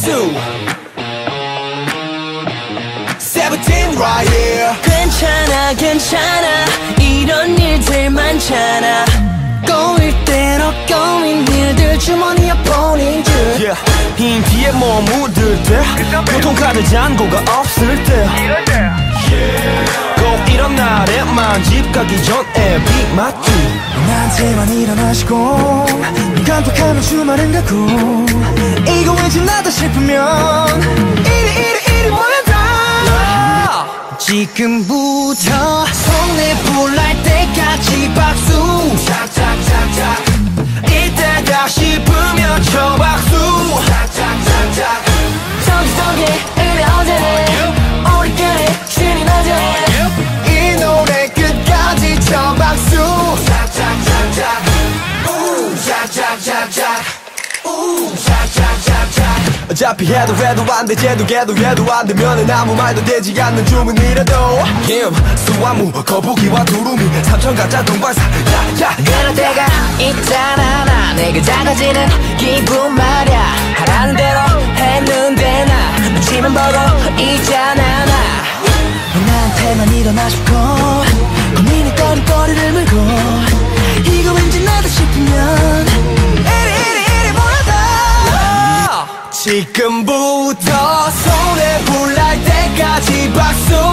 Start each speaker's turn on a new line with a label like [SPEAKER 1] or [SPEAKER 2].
[SPEAKER 1] 박수 Seventeen right here.
[SPEAKER 2] 괜찮아 괜찮아. 이런 일들 많잖아. 꼬일 대로 꼬인 일들 주머니에 보낸 줄
[SPEAKER 1] yeah. 흰 뒤에 뭐 묻을 때 교통카드 잔고가 없을 때. 꼭 이런 날에만 집 가기 전에 빅 맞추
[SPEAKER 3] 나한테만 일어나시고 눈 깜빡하면 주말은 가고 이거 왠지 나다 싶으면. 이리 이리 이리 모여다
[SPEAKER 2] 지금부터 손에 불
[SPEAKER 1] 어차피 해도 해도 안돼 쟤도 걔도 얘도 안 되면은 아무 말도 되지 않는 주문이라도. 김 수화무 거북이와 두루미 삼천 가짜 동반사. 야야
[SPEAKER 2] 그럴 때가 있잖아 나 내가 작아지는 기분 말야. 하라는 대로 했는데 나 눈치만 보고 있잖아 나.
[SPEAKER 3] 나한테만 일어나 싶고 고민이 꺼리꺼리를 물고
[SPEAKER 1] 지금부터 손에 불날 때까지
[SPEAKER 3] 박수